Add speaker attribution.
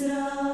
Speaker 1: Israel.